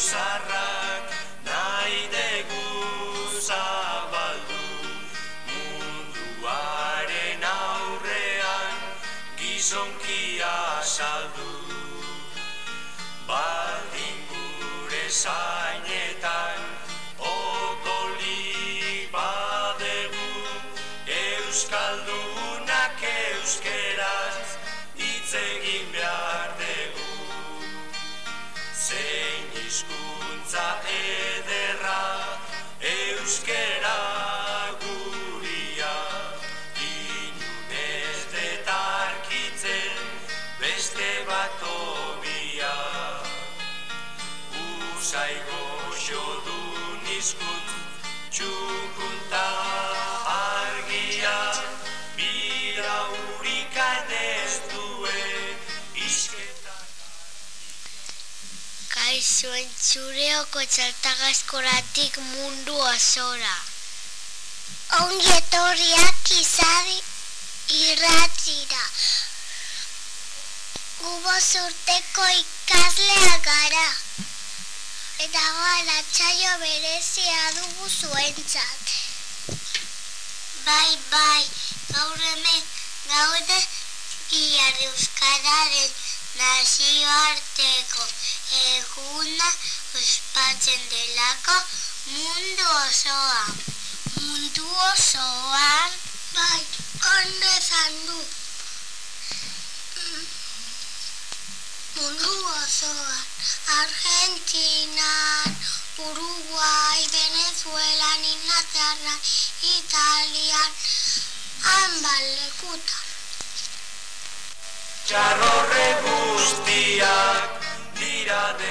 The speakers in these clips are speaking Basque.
zarrak nahi dugu zabaldu. Munduaren aurrean gizonkia saldu. Baldin gure zainetan Kaixo entzureoko txaltagazkoratik mundu osora. Ongi etorriak izadi irratira. Gubo zurteko ikaslea gara. Eta gara txaio berezia dugu zuentzat. Bai, bai, gaur hemen gaude bihar euskararen nazioarteko eguna ospatzen delako mundu osoan. Mundu osoan? Bai, ondo esan du. Mm. Mundu osoan, Argentinan, Uruguay, Venezuelan, Inglaterran, Italian, hanban lekutan. Txarrorre guztiak dira de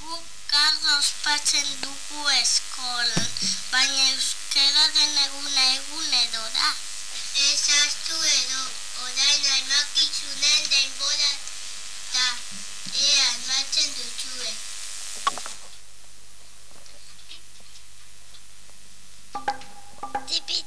Guk gaur ospatzen dugu eskolan, baina euskera den eguna egun edo da. Ez astu edo, orain almakitzunen denbora da, ea almatzen dutxue. Tipita.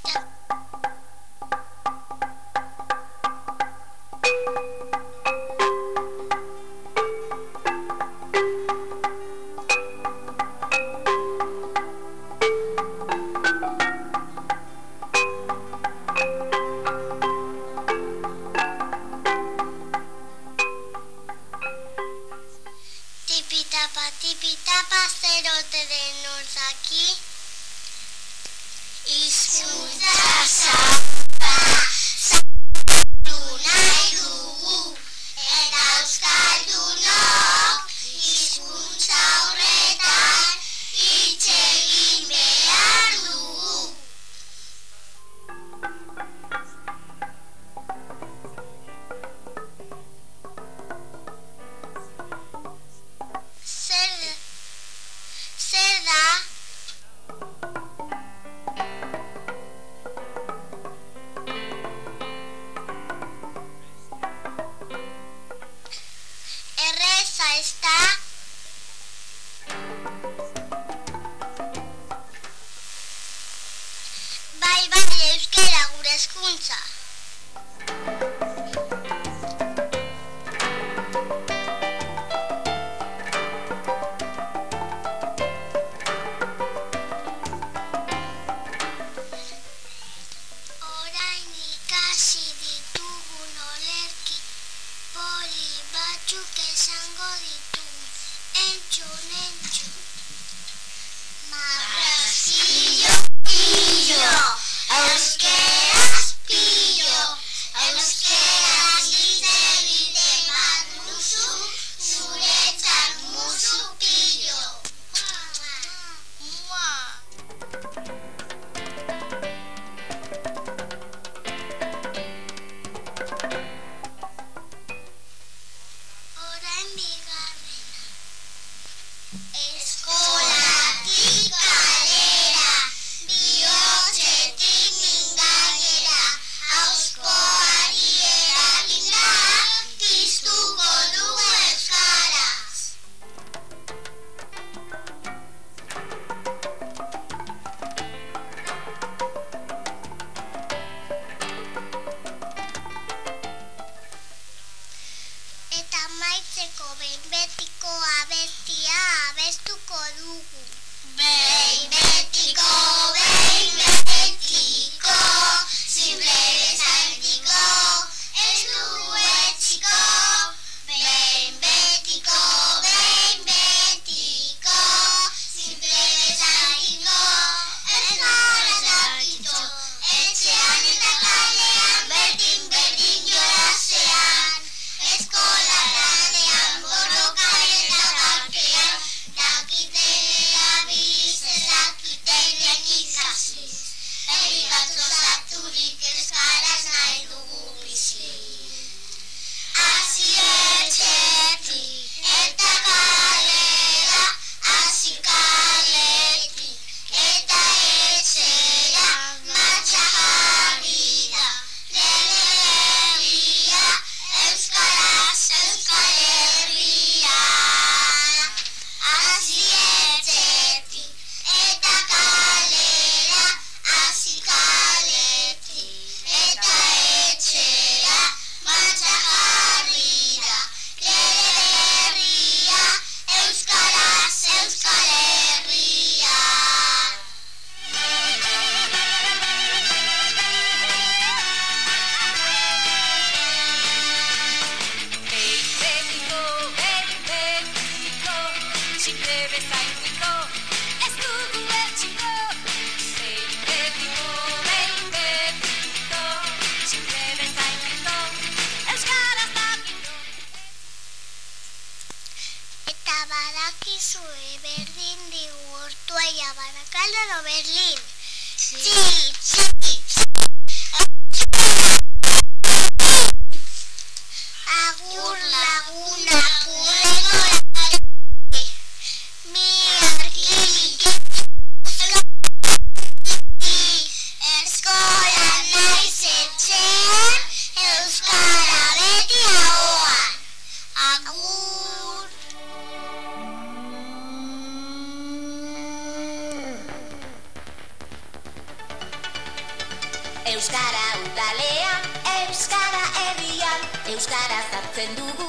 Euskara udalean, Euskara herrian, Euskara zartzen dugu.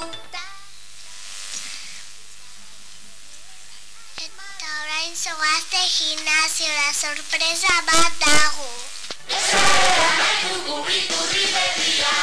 Eta orain zoazte gimnaziora sorpresa bat dago. Dugu iturri berria,